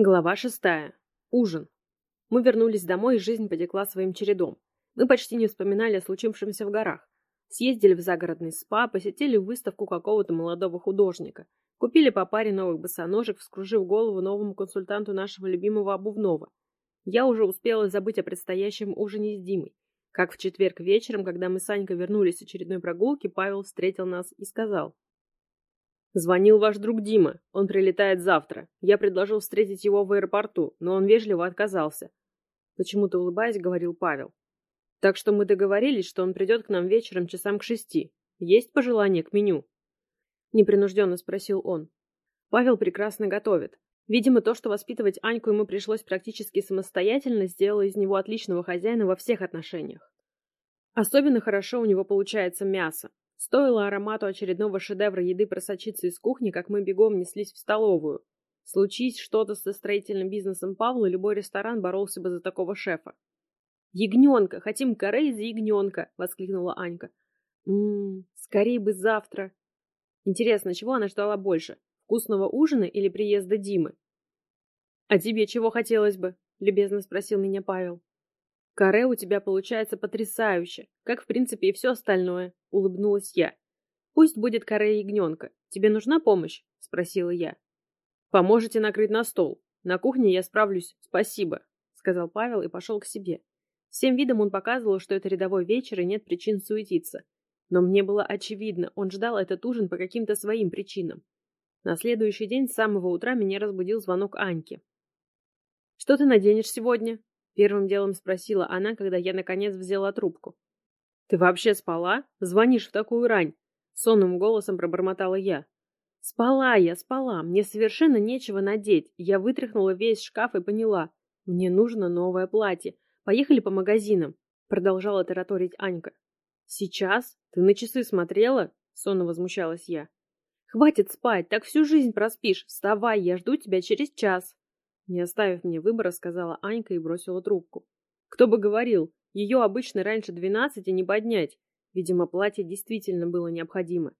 Глава шестая. Ужин. Мы вернулись домой, и жизнь потекла своим чередом. Мы почти не вспоминали о случившемся в горах. Съездили в загородный спа, посетили выставку какого-то молодого художника. Купили по паре новых босоножек, вскружив голову новому консультанту нашего любимого обувного. Я уже успела забыть о предстоящем ужине с Димой. Как в четверг вечером, когда мы с Анькой вернулись с очередной прогулки, Павел встретил нас и сказал. Звонил ваш друг Дима. Он прилетает завтра. Я предложил встретить его в аэропорту, но он вежливо отказался. Почему-то улыбаясь, говорил Павел. Так что мы договорились, что он придет к нам вечером часам к шести. Есть пожелание к меню? Непринужденно спросил он. Павел прекрасно готовит. Видимо, то, что воспитывать Аньку ему пришлось практически самостоятельно, сделало из него отличного хозяина во всех отношениях. Особенно хорошо у него получается мясо. Стоило аромату очередного шедевра еды просочиться из кухни, как мы бегом неслись в столовую. Случись что-то со строительным бизнесом Павла, любой ресторан боролся бы за такого шефа. «Ягненка! Хотим каре из ягненка!» — воскликнула Анька. «Ммм, скорее бы завтра!» Интересно, чего она ждала больше? Вкусного ужина или приезда Димы? «А тебе чего хотелось бы?» — любезно спросил меня Павел. «Каре у тебя получается потрясающе, как, в принципе, и все остальное», — улыбнулась я. «Пусть будет каре ягненка. Тебе нужна помощь?» — спросила я. «Поможете накрыть на стол. На кухне я справлюсь, спасибо», — сказал Павел и пошел к себе. Всем видом он показывал, что это рядовой вечер и нет причин суетиться. Но мне было очевидно, он ждал этот ужин по каким-то своим причинам. На следующий день с самого утра меня разбудил звонок Аньки. «Что ты наденешь сегодня?» Первым делом спросила она, когда я наконец взяла трубку. «Ты вообще спала? Звонишь в такую рань?» Сонным голосом пробормотала я. «Спала я, спала. Мне совершенно нечего надеть. Я вытряхнула весь шкаф и поняла. Мне нужно новое платье. Поехали по магазинам», — продолжала тараторить Анька. «Сейчас? Ты на часы смотрела?» — сонно возмущалась я. «Хватит спать, так всю жизнь проспишь. Вставай, я жду тебя через час». Не оставив мне выбора, сказала Анька и бросила трубку. Кто бы говорил, ее обычно раньше двенадцати не поднять. Видимо, платье действительно было необходимо.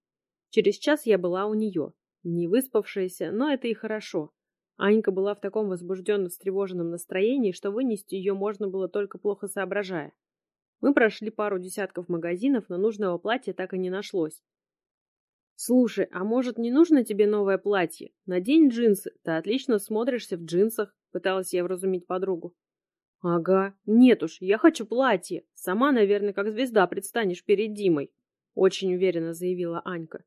Через час я была у нее. Не выспавшаяся, но это и хорошо. Анька была в таком возбужденно встревоженном настроении, что вынести ее можно было только плохо соображая. Мы прошли пару десятков магазинов, но нужного платья так и не нашлось. «Слушай, а может, не нужно тебе новое платье? Надень джинсы, ты отлично смотришься в джинсах», — пыталась я вразумить подругу. «Ага, нет уж, я хочу платье. Сама, наверное, как звезда предстанешь перед Димой», — очень уверенно заявила Анька.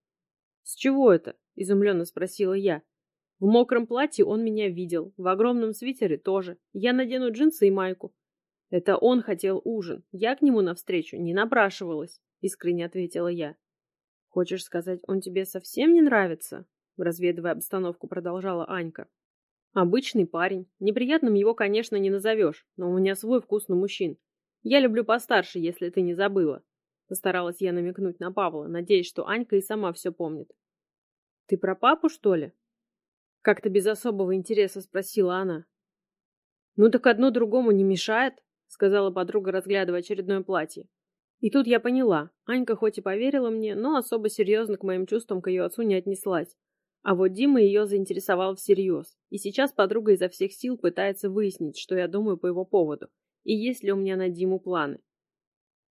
«С чего это?» — изумленно спросила я. «В мокром платье он меня видел, в огромном свитере тоже. Я надену джинсы и майку». «Это он хотел ужин. Я к нему навстречу не напрашивалась», — искренне ответила я. «Хочешь сказать, он тебе совсем не нравится?» Разведывая обстановку, продолжала Анька. «Обычный парень. Неприятным его, конечно, не назовешь, но у меня свой вкус на мужчин. Я люблю постарше, если ты не забыла». Постаралась я намекнуть на Павла, надеясь, что Анька и сама все помнит. «Ты про папу, что ли?» Как-то без особого интереса спросила она. «Ну так одно другому не мешает», — сказала подруга, разглядывая очередное платье. И тут я поняла, Анька хоть и поверила мне, но особо серьезно к моим чувствам к ее отцу не отнеслась. А вот Дима ее заинтересовал всерьез. И сейчас подруга изо всех сил пытается выяснить, что я думаю по его поводу, и есть ли у меня на Диму планы.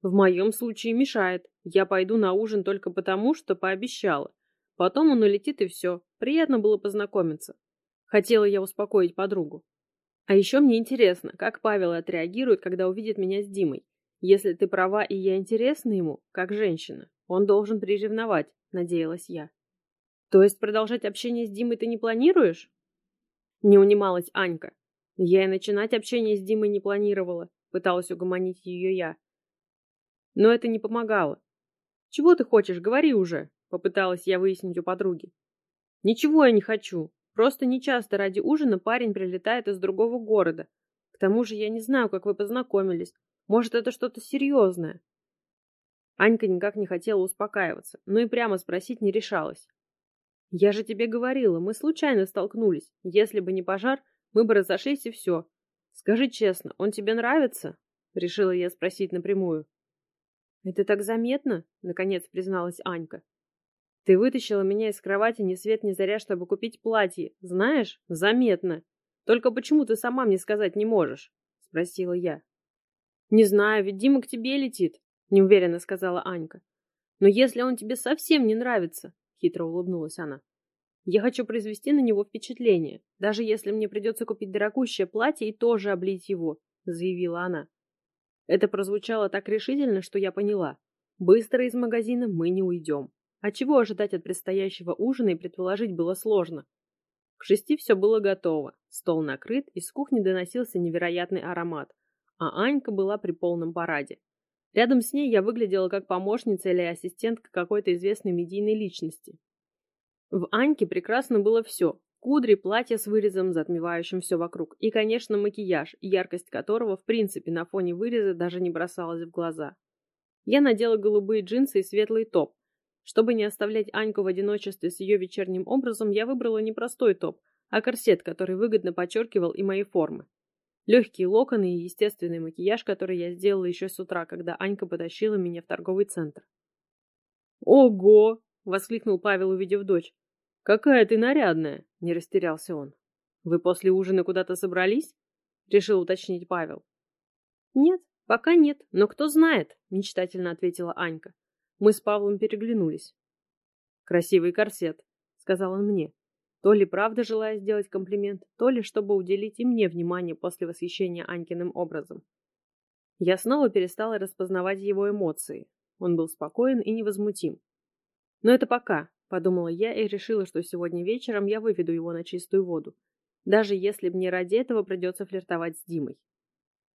В моем случае мешает. Я пойду на ужин только потому, что пообещала. Потом он улетит и все. Приятно было познакомиться. Хотела я успокоить подругу. А еще мне интересно, как Павел отреагирует, когда увидит меня с Димой. Если ты права и я интересна ему, как женщина, он должен приревновать, надеялась я. То есть продолжать общение с Димой ты не планируешь? Не унималась Анька. Я и начинать общение с Димой не планировала, пыталась угомонить ее я. Но это не помогало. Чего ты хочешь, говори уже, попыталась я выяснить у подруги. Ничего я не хочу. Просто нечасто ради ужина парень прилетает из другого города. К тому же я не знаю, как вы познакомились. Может, это что-то серьезное?» Анька никак не хотела успокаиваться, но и прямо спросить не решалась. «Я же тебе говорила, мы случайно столкнулись. Если бы не пожар, мы бы разошлись и все. Скажи честно, он тебе нравится?» Решила я спросить напрямую. «Это так заметно?» — наконец призналась Анька. «Ты вытащила меня из кровати ни свет ни заря, чтобы купить платье. Знаешь, заметно. Только почему ты сама мне сказать не можешь? Спросила я. Не знаю, ведь Дима к тебе летит, неуверенно сказала Анька. Но если он тебе совсем не нравится, хитро улыбнулась она. Я хочу произвести на него впечатление, даже если мне придется купить дорогущее платье и тоже облить его, заявила она. Это прозвучало так решительно, что я поняла. Быстро из магазина мы не уйдем. А чего ожидать от предстоящего ужина и предположить было сложно. К шести все было готово, стол накрыт, из кухни доносился невероятный аромат, а Анька была при полном параде. Рядом с ней я выглядела как помощница или ассистентка какой-то известной медийной личности. В Аньке прекрасно было все. Кудри, платье с вырезом, затмевающим все вокруг, и, конечно, макияж, яркость которого, в принципе, на фоне выреза даже не бросалась в глаза. Я надела голубые джинсы и светлый топ, чтобы не оставлять Аньку в одиночестве с ее вечерним образом, я выбрала не простой топ, а корсет, который выгодно подчеркивал и мои формы. Легкие локоны и естественный макияж, который я сделала еще с утра, когда Анька потащила меня в торговый центр. «Ого!» — воскликнул Павел, увидев дочь. «Какая ты нарядная!» — не растерялся он. «Вы после ужина куда-то собрались?» — решил уточнить Павел. «Нет, пока нет, но кто знает», — мечтательно ответила Анька. Мы с Павлом переглянулись. «Красивый корсет», — сказал он мне. То ли правда желая сделать комплимент, то ли чтобы уделить и мне внимание после восхищения Анькиным образом. Я снова перестала распознавать его эмоции. Он был спокоен и невозмутим. Но это пока, подумала я и решила, что сегодня вечером я выведу его на чистую воду, даже если мне ради этого придется флиртовать с Димой.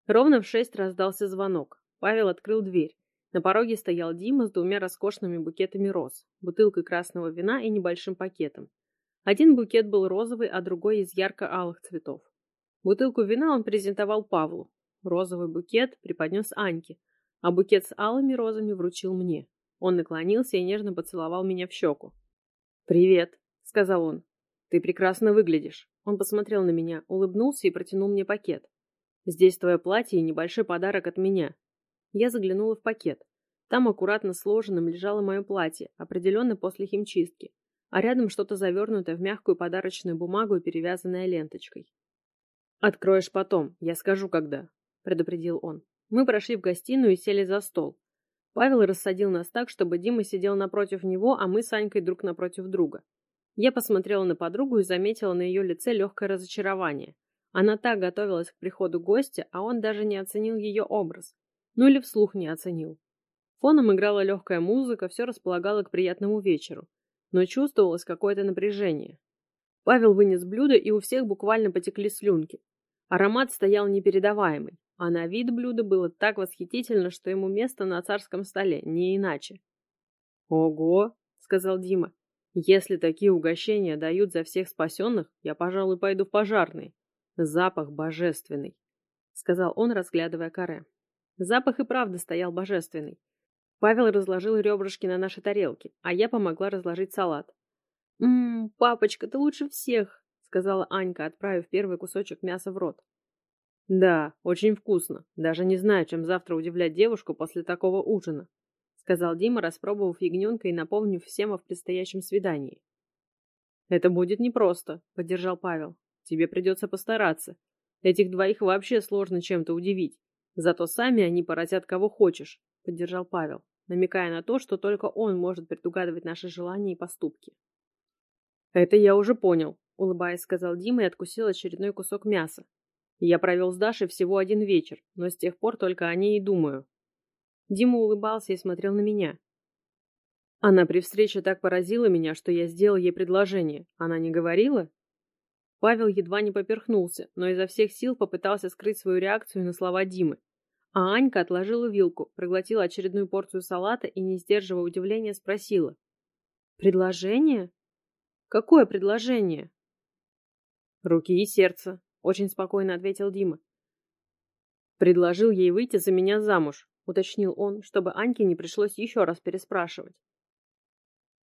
Ровно в шесть раздался звонок. Павел открыл дверь. На пороге стоял Дима с двумя роскошными букетами роз, бутылкой красного вина и небольшим пакетом. Один букет был розовый, а другой из ярко-алых цветов. Бутылку вина он презентовал Павлу. Розовый букет преподнес Аньке, а букет с алыми розами вручил мне. Он наклонился и нежно поцеловал меня в щеку. «Привет», — сказал он. «Ты прекрасно выглядишь». Он посмотрел на меня, улыбнулся и протянул мне пакет. «Здесь твое платье и небольшой подарок от меня. Я заглянула в пакет. Там аккуратно сложенным лежало мое платье, определенно после химчистки, а рядом что-то завернутое в мягкую подарочную бумагу и перевязанное ленточкой. «Откроешь потом, я скажу, когда», — предупредил он. Мы прошли в гостиную и сели за стол. Павел рассадил нас так, чтобы Дима сидел напротив него, а мы с Анькой друг напротив друга. Я посмотрела на подругу и заметила на ее лице легкое разочарование. Она так готовилась к приходу гостя, а он даже не оценил ее образ. Ну или вслух не оценил. Фоном играла легкая музыка, все располагало к приятному вечеру, но чувствовалось какое-то напряжение. Павел вынес блюдо, и у всех буквально потекли слюнки. Аромат стоял непередаваемый, а на вид блюда было так восхитительно, что ему место на царском столе, не иначе. «Ого!» — сказал Дима. «Если такие угощения дают за всех спасенных, я, пожалуй, пойду в пожарные. Запах божественный», — сказал он, разглядывая каре. Запах и правда стоял божественный. Павел разложил ребрышки на наши тарелки, а я помогла разложить салат. «Ммм, папочка, ты лучше всех!» — сказала Анька, отправив первый кусочек мяса в рот. «Да, очень вкусно. Даже не знаю, чем завтра удивлять девушку после такого ужина», — сказал Дима, распробовав ягненка и напомнив всем о предстоящем свидании. «Это будет непросто», — поддержал Павел. «Тебе придется постараться. Этих двоих вообще сложно чем-то удивить. Зато сами они поразят кого хочешь, поддержал Павел, намекая на то, что только он может предугадывать наши желания и поступки. Это я уже понял, улыбаясь, сказал Дима и откусил очередной кусок мяса. Я провел с Дашей всего один вечер, но с тех пор только о ней и думаю. Дима улыбался и смотрел на меня. Она при встрече так поразила меня, что я сделал ей предложение. Она не говорила? Павел едва не поперхнулся, но изо всех сил попытался скрыть свою реакцию на слова Димы. А Анька отложила вилку, проглотила очередную порцию салата и, не сдерживая удивления, спросила. «Предложение? Какое предложение?» «Руки и сердце», — очень спокойно ответил Дима. «Предложил ей выйти за меня замуж», — уточнил он, чтобы Аньке не пришлось еще раз переспрашивать.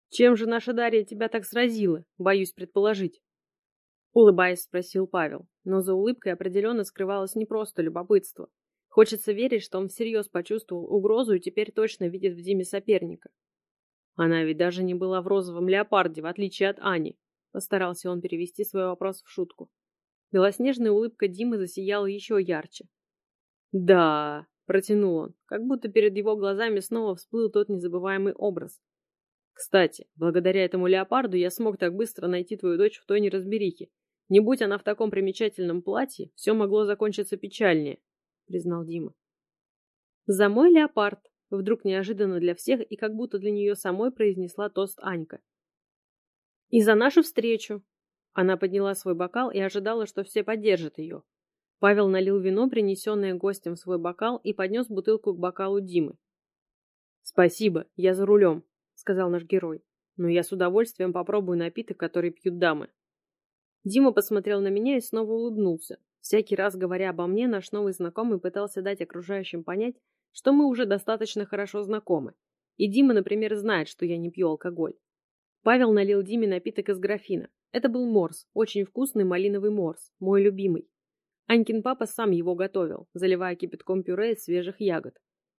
«Чем же наша Дарья тебя так сразила? Боюсь предположить». Улыбаясь, спросил Павел, но за улыбкой определенно скрывалось не просто любопытство. Хочется верить, что он всерьез почувствовал угрозу и теперь точно видит в Диме соперника. Она ведь даже не была в розовом леопарде, в отличие от Ани. Постарался он перевести свой вопрос в шутку. Белоснежная улыбка Димы засияла еще ярче. «Да», — протянул он, как будто перед его глазами снова всплыл тот незабываемый образ. «Кстати, благодаря этому леопарду я смог так быстро найти твою дочь в той неразберихе. Не будь она в таком примечательном платье, все могло закончиться печальнее», — признал Дима. «За мой леопард», — вдруг неожиданно для всех и как будто для нее самой произнесла тост Анька. «И за нашу встречу!» Она подняла свой бокал и ожидала, что все поддержат ее. Павел налил вино, принесенное гостем в свой бокал, и поднес бутылку к бокалу Димы. «Спасибо, я за рулем», — сказал наш герой. «Но я с удовольствием попробую напиток, который пьют дамы». Дима посмотрел на меня и снова улыбнулся. Всякий раз, говоря обо мне, наш новый знакомый пытался дать окружающим понять, что мы уже достаточно хорошо знакомы. И Дима, например, знает, что я не пью алкоголь. Павел налил Диме напиток из графина. Это был морс, очень вкусный малиновый морс, мой любимый. Анькин папа сам его готовил, заливая кипятком пюре из свежих ягод.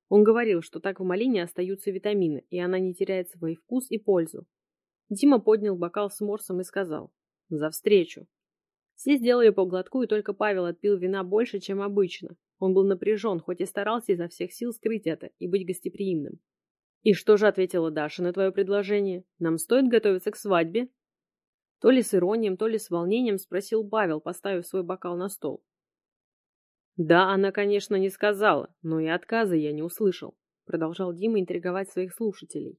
Он говорил, что так в малине остаются витамины, и она не теряет свой вкус и пользу. Дима поднял бокал с морсом и сказал «За встречу». Все сделали по глотку, и только Павел отпил вина больше, чем обычно. Он был напряжен, хоть и старался изо всех сил скрыть это и быть гостеприимным. «И что же ответила Даша на твое предложение? Нам стоит готовиться к свадьбе?» То ли с иронией, то ли с волнением спросил Павел, поставив свой бокал на стол. Да, она, конечно, не сказала, но и отказа я не услышал, продолжал Дима интриговать своих слушателей.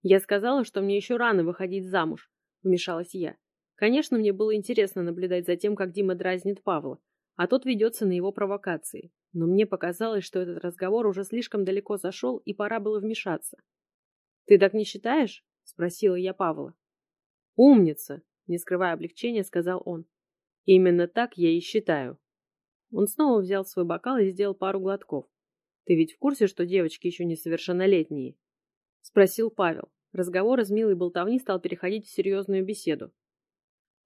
Я сказала, что мне еще рано выходить замуж, вмешалась я. Конечно, мне было интересно наблюдать за тем, как Дима дразнит Павла, а тот ведется на его провокации. Но мне показалось, что этот разговор уже слишком далеко зашел, и пора было вмешаться. «Ты так не считаешь?» — спросила я Павла. «Умница!» — не скрывая облегчения, сказал он. «Именно так я и считаю. Он снова взял свой бокал и сделал пару глотков. «Ты ведь в курсе, что девочки еще несовершеннолетние?» — спросил Павел. Разговор из милой болтовни стал переходить в серьезную беседу.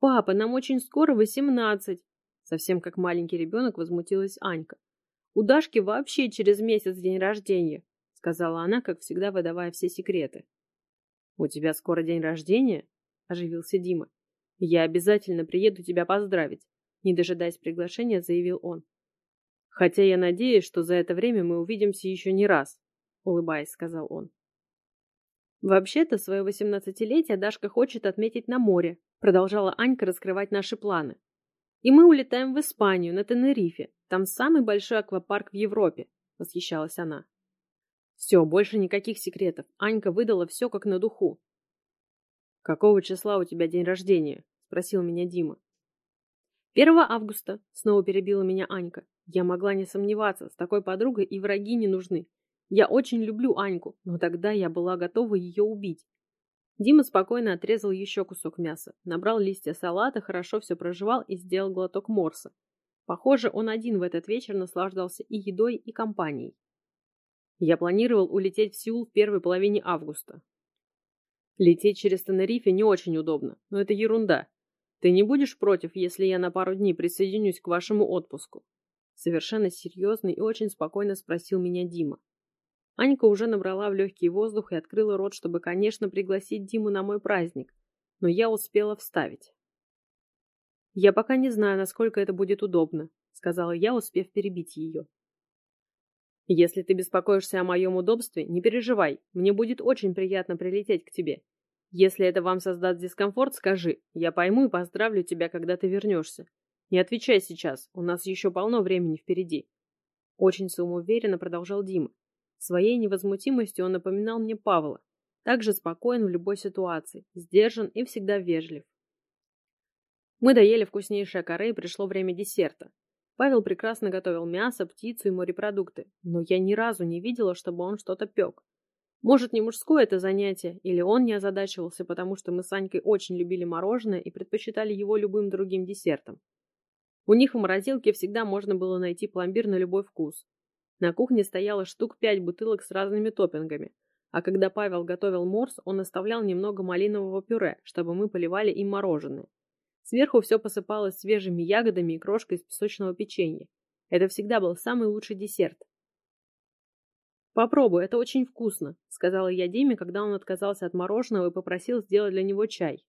«Папа, нам очень скоро восемнадцать!» Совсем как маленький ребенок возмутилась Анька. «У Дашки вообще через месяц день рождения!» — сказала она, как всегда выдавая все секреты. «У тебя скоро день рождения?» — оживился Дима. «Я обязательно приеду тебя поздравить. Не дожидаясь приглашения, заявил он. «Хотя я надеюсь, что за это время мы увидимся еще не раз», — улыбаясь, сказал он. «Вообще-то свое восемнадцатилетие Дашка хочет отметить на море», — продолжала Анька раскрывать наши планы. «И мы улетаем в Испанию, на Тенерифе. Там самый большой аквапарк в Европе», — восхищалась она. Все, больше никаких секретов. Анька выдала все как на духу. «Какого числа у тебя день рождения?» — спросил меня Дима. «Первого августа», — снова перебила меня Анька. Я могла не сомневаться, с такой подругой и враги не нужны. Я очень люблю Аньку, но тогда я была готова ее убить. Дима спокойно отрезал еще кусок мяса, набрал листья салата, хорошо все прожевал и сделал глоток морса. Похоже, он один в этот вечер наслаждался и едой, и компанией. Я планировал улететь в Сеул в первой половине августа. Лететь через Тенерифе не очень удобно, но это ерунда. Ты не будешь против, если я на пару дней присоединюсь к вашему отпуску? Совершенно серьезно и очень спокойно спросил меня Дима. Анька уже набрала в легкий воздух и открыла рот, чтобы, конечно, пригласить Диму на мой праздник, но я успела вставить. «Я пока не знаю, насколько это будет удобно», — сказала я, успев перебить ее. «Если ты беспокоишься о моем удобстве, не переживай, мне будет очень приятно прилететь к тебе. Если это вам создаст дискомфорт, скажи. Я пойму и поздравлю тебя, когда ты вернешься. Не отвечай сейчас, у нас еще полно времени впереди. Очень самоуверенно продолжал Дима. Своей невозмутимостью он напоминал мне Павла. Также спокоен в любой ситуации, сдержан и всегда вежлив. Мы доели вкуснейшее каре и пришло время десерта. Павел прекрасно готовил мясо, птицу и морепродукты, но я ни разу не видела, чтобы он что-то пек. Может, не мужское это занятие, или он не озадачивался, потому что мы с Анькой очень любили мороженое и предпочитали его любым другим десертом. У них в морозилке всегда можно было найти пломбир на любой вкус. На кухне стояло штук пять бутылок с разными топпингами, а когда Павел готовил морс, он оставлял немного малинового пюре, чтобы мы поливали им мороженое. Сверху все посыпалось свежими ягодами и крошкой из песочного печенья. Это всегда был самый лучший десерт. «Попробуй, это очень вкусно», — сказала я Диме, когда он отказался от мороженого и попросил сделать для него чай.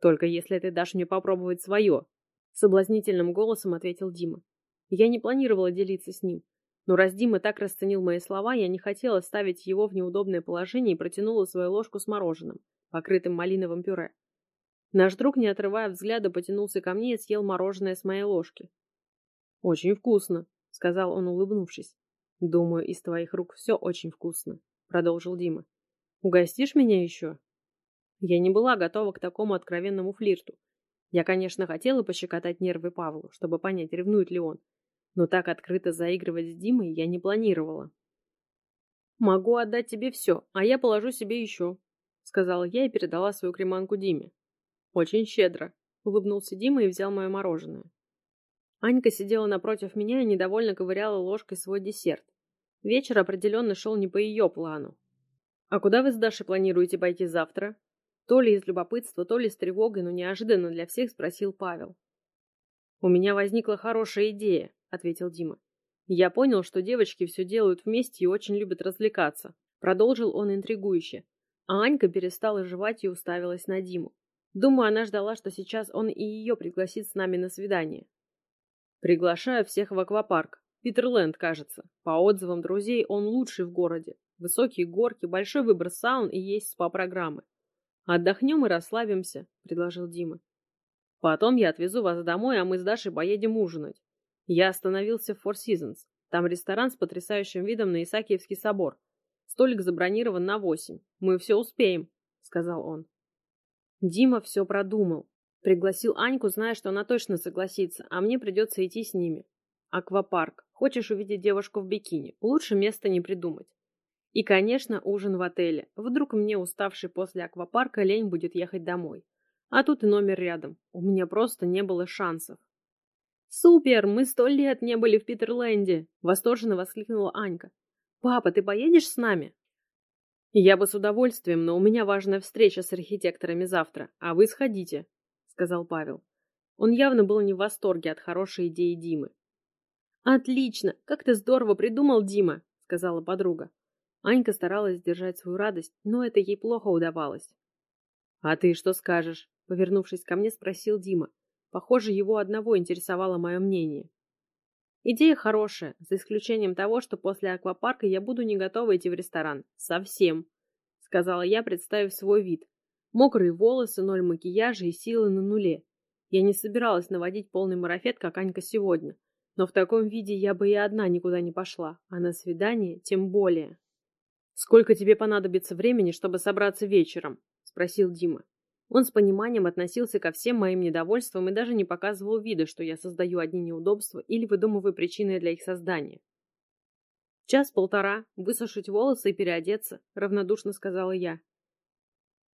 «Только если ты дашь мне попробовать свое», Соблазнительным голосом ответил Дима. Я не планировала делиться с ним. Но раз Дима так расценил мои слова, я не хотела ставить его в неудобное положение и протянула свою ложку с мороженым, покрытым малиновым пюре. Наш друг, не отрывая взгляда, потянулся ко мне и съел мороженое с моей ложки. «Очень вкусно», — сказал он, улыбнувшись. «Думаю, из твоих рук все очень вкусно», — продолжил Дима. «Угостишь меня еще?» Я не была готова к такому откровенному флирту. Я, конечно, хотела пощекотать нервы Павлу, чтобы понять, ревнует ли он, но так открыто заигрывать с Димой я не планировала. «Могу отдать тебе все, а я положу себе еще», — сказала я и передала свою креманку Диме. «Очень щедро», — улыбнулся Дима и взял мое мороженое. Анька сидела напротив меня и недовольно ковыряла ложкой свой десерт. Вечер определенно шел не по ее плану. «А куда вы с Дашей планируете пойти завтра?» То ли из любопытства, то ли с тревогой, но неожиданно для всех спросил Павел. «У меня возникла хорошая идея», ответил Дима. Я понял, что девочки все делают вместе и очень любят развлекаться. Продолжил он интригующе. А Анька перестала жевать и уставилась на Диму. Думаю, она ждала, что сейчас он и ее пригласит с нами на свидание. Приглашаю всех в аквапарк. Питерленд, кажется. По отзывам друзей, он лучший в городе. Высокие горки, большой выбор саун и есть спа-программы. Отдохнем и расслабимся, предложил Дима. Потом я отвезу вас домой, а мы с Дашей поедем ужинать. Я остановился в Four Seasons. Там ресторан с потрясающим видом на Исаакиевский собор. Столик забронирован на восемь. Мы все успеем, сказал он. Дима все продумал. Пригласил Аньку, зная, что она точно согласится, а мне придется идти с ними. Аквапарк. Хочешь увидеть девушку в бикини? Лучше места не придумать. И, конечно, ужин в отеле. Вдруг мне, уставший после аквапарка, лень будет ехать домой. А тут и номер рядом. У меня просто не было шансов. «Супер! Мы сто лет не были в Питерленде!» — восторженно воскликнула Анька. «Папа, ты поедешь с нами?» «Я бы с удовольствием, но у меня важная встреча с архитекторами завтра, а вы сходите», — сказал Павел. Он явно был не в восторге от хорошей идеи Димы. «Отлично! Как ты здорово придумал, Дима!» — сказала подруга. Анька старалась сдержать свою радость, но это ей плохо удавалось. «А ты что скажешь?» — повернувшись ко мне, спросил Дима. Похоже, его одного интересовало мое мнение. Идея хорошая, за исключением того, что после аквапарка я буду не готова идти в ресторан. Совсем, сказала я, представив свой вид. Мокрые волосы, ноль макияжа и силы на нуле. Я не собиралась наводить полный марафет, как Анька сегодня. Но в таком виде я бы и одна никуда не пошла, а на свидание тем более. «Сколько тебе понадобится времени, чтобы собраться вечером?» — спросил Дима. Он с пониманием относился ко всем моим недовольствам и даже не показывал вида, что я создаю одни неудобства или выдумываю причины для их создания. «Час-полтора, высушить волосы и переодеться», — равнодушно сказала я.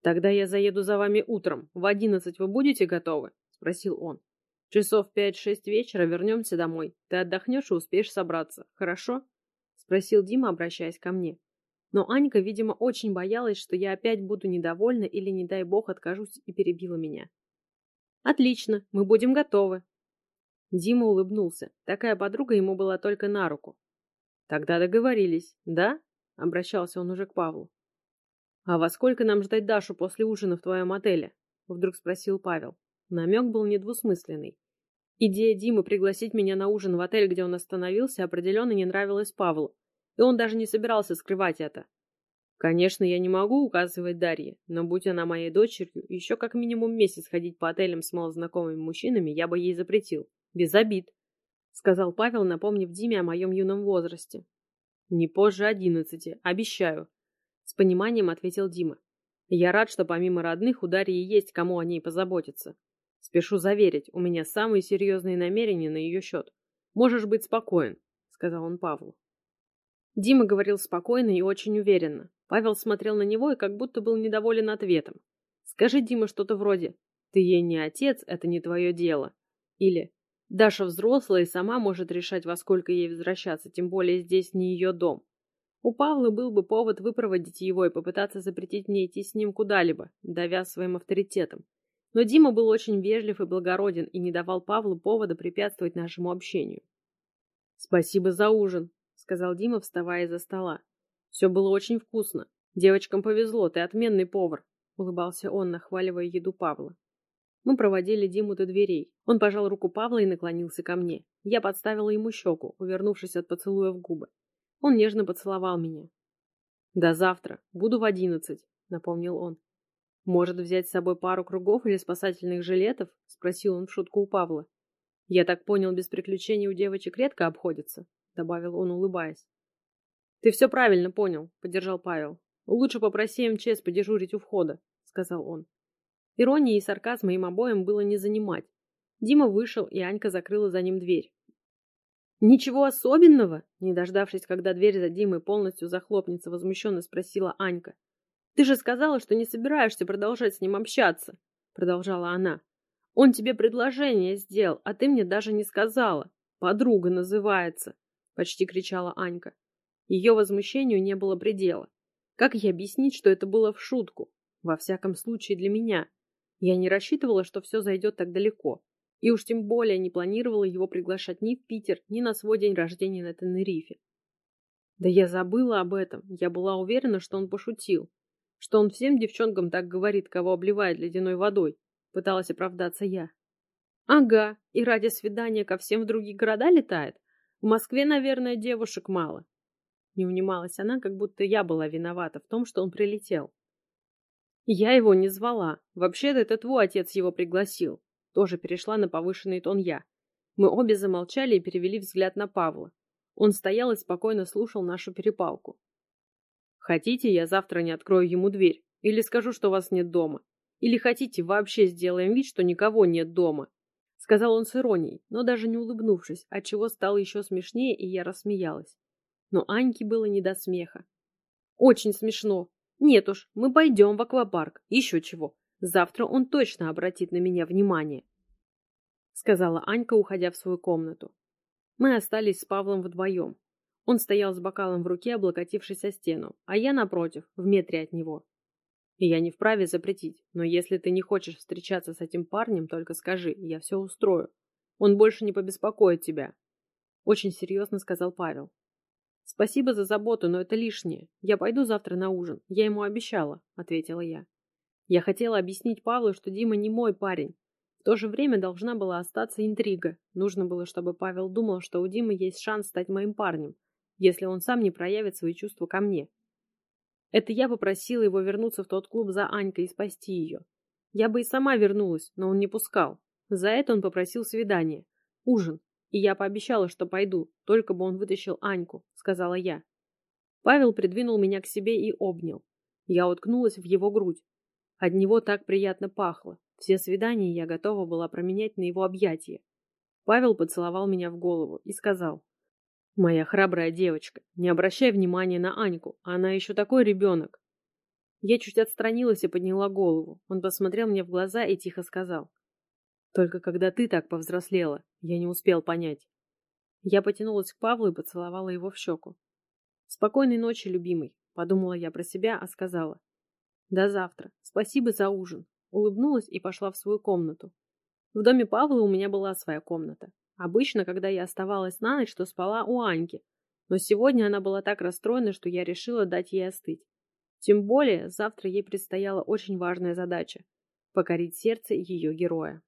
«Тогда я заеду за вами утром. В одиннадцать вы будете готовы?» — спросил он. «Часов пять-шесть вечера вернемся домой. Ты отдохнешь и успеешь собраться. Хорошо?» — спросил Дима, обращаясь ко мне. Но Анька, видимо, очень боялась, что я опять буду недовольна или, не дай бог, откажусь и перебила меня. «Отлично, мы будем готовы». Дима улыбнулся. Такая подруга ему была только на руку. «Тогда договорились, да?» — обращался он уже к Павлу. «А во сколько нам ждать Дашу после ужина в твоем отеле?» — вдруг спросил Павел. Намек был недвусмысленный. Идея Димы пригласить меня на ужин в отель, где он остановился, определенно не нравилась Павлу, и он даже не собирался скрывать это. Конечно, я не могу указывать Дарье, но будь она моей дочерью, еще как минимум месяц ходить по отелям с малознакомыми мужчинами я бы ей запретил. Без обид, — сказал Павел, напомнив Диме о моем юном возрасте. Не позже одиннадцати, обещаю. С пониманием ответил Дима. Я рад, что помимо родных у Дарьи есть кому о ней позаботиться. Спешу заверить, у меня самые серьезные намерения на ее счет. Можешь быть спокоен, — сказал он Павлу. Дима говорил спокойно и очень уверенно. Павел смотрел на него и как будто был недоволен ответом. «Скажи, Дима, что-то вроде «Ты ей не отец, это не твое дело». Или «Даша взрослая и сама может решать, во сколько ей возвращаться, тем более здесь не ее дом». У Павла был бы повод выпроводить его и попытаться запретить мне идти с ним куда-либо, давя своим авторитетом. Но Дима был очень вежлив и благороден и не давал Павлу повода препятствовать нашему общению. «Спасибо за ужин», сказал Дима, вставая из-за стола. Все было очень вкусно. Девочкам повезло, ты отменный повар, улыбался он, нахваливая еду Павла. Мы проводили Диму до дверей. Он пожал руку Павла и наклонился ко мне. Я подставила ему щеку, увернувшись от поцелуя в губы. Он нежно поцеловал меня. «До завтра. Буду в одиннадцать», — напомнил он. «Может, взять с собой пару кругов или спасательных жилетов?» — спросил он в шутку у Павла. «Я так понял, без приключений у девочек редко обходится», — добавил он, улыбаясь. «Ты все правильно понял», — поддержал Павел. «Лучше попроси МЧС подежурить у входа», — сказал он. Иронии и сарказма им обоим было не занимать. Дима вышел, и Анька закрыла за ним дверь. «Ничего особенного?» Не дождавшись, когда дверь за Димой полностью захлопнется, возмущенно спросила Анька. «Ты же сказала, что не собираешься продолжать с ним общаться», продолжала она. «Он тебе предложение сделал, а ты мне даже не сказала. Подруга называется», почти кричала Анька. Ее возмущению не было предела. Как ей объяснить, что это было в шутку? Во всяком случае для меня. Я не рассчитывала, что все зайдет так далеко. И уж тем более не планировала его приглашать ни в Питер, ни на свой день рождения на Тенерифе. Да я забыла об этом. Я была уверена, что он пошутил. Что он всем девчонкам так говорит, кого обливает ледяной водой. Пыталась оправдаться я. Ага, и ради свидания ко всем в другие города летает? В Москве, наверное, девушек мало. Не унималась она, как будто я была виновата в том, что он прилетел. Я его не звала. Вообще-то это твой отец его пригласил. Тоже перешла на повышенный тон я. Мы обе замолчали и перевели взгляд на Павла. Он стоял и спокойно слушал нашу перепалку. Хотите, я завтра не открою ему дверь? Или скажу, что вас нет дома? Или хотите, вообще сделаем вид, что никого нет дома? Сказал он с иронией, но даже не улыбнувшись, отчего стало еще смешнее, и я рассмеялась. Но Аньке было не до смеха. Очень смешно, нет уж, мы пойдем в аквапарк. Еще чего. Завтра он точно обратит на меня внимание. Сказала Анька, уходя в свою комнату. Мы остались с Павлом вдвоем. Он стоял с бокалом в руке, облокотившись о стену, а я напротив, в метре от него. И я не вправе запретить, но если ты не хочешь встречаться с этим парнем, только скажи, я все устрою. Он больше не побеспокоит тебя. Очень серьезно сказал Павел. «Спасибо за заботу, но это лишнее. Я пойду завтра на ужин. Я ему обещала», — ответила я. Я хотела объяснить Павлу, что Дима не мой парень. В то же время должна была остаться интрига. Нужно было, чтобы Павел думал, что у Димы есть шанс стать моим парнем, если он сам не проявит свои чувства ко мне. Это я попросила его вернуться в тот клуб за Анькой и спасти ее. Я бы и сама вернулась, но он не пускал. За это он попросил свидание. Ужин. И я пообещала, что пойду, только бы он вытащил Аньку, сказала я. Павел придвинул меня к себе и обнял. Я уткнулась в его грудь. От него так приятно пахло. Все свидания я готова была променять на его объятия. Павел поцеловал меня в голову и сказал. «Моя храбрая девочка, не обращай внимания на Аньку, она еще такой ребенок». Я чуть отстранилась и подняла голову. Он посмотрел мне в глаза и тихо сказал. Только когда ты так повзрослела, я не успел понять. Я потянулась к Павлу и поцеловала его в щеку. «Спокойной ночи, любимый», — подумала я про себя, а сказала. «До завтра. Спасибо за ужин». Улыбнулась и пошла в свою комнату. В доме Павла у меня была своя комната. Обычно, когда я оставалась на ночь, то спала у Аньки. Но сегодня она была так расстроена, что я решила дать ей остыть. Тем более, завтра ей предстояла очень важная задача — покорить сердце ее героя.